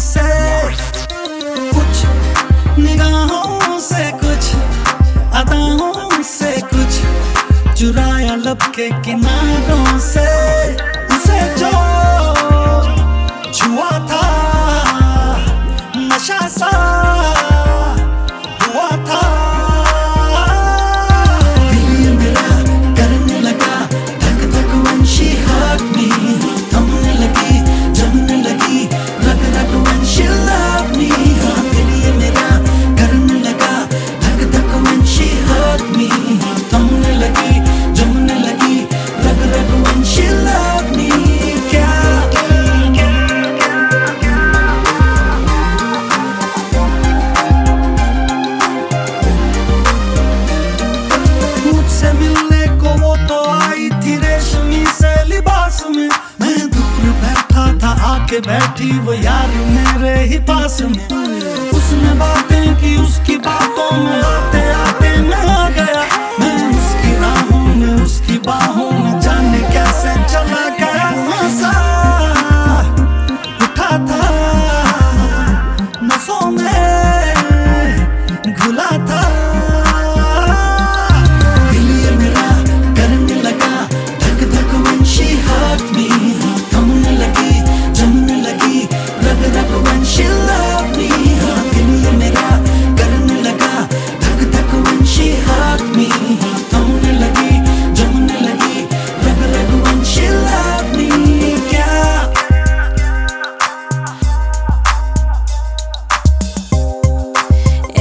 से। कुछ निगाहों से कुछ अदाओं से कुछ चुराया लब के किनारों से। के बैठी वो यार मेरे ही पास में। उसने बातें की उसकी बातों में।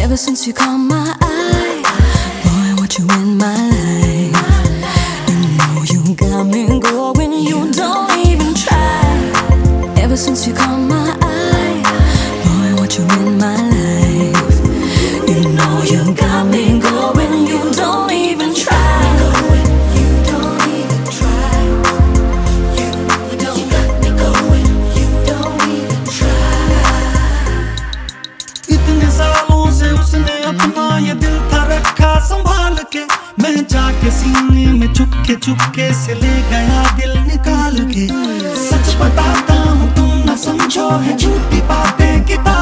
Ever since you caught my eye. Boy, I want you in my life? उसने अपना ये दिल था रखा संभाल के। मैं जाके सीने में चुपके चुपके से ले गया दिल निकाल के। सच बताता हूँ, तुम न समझो है झूठी बातें किताब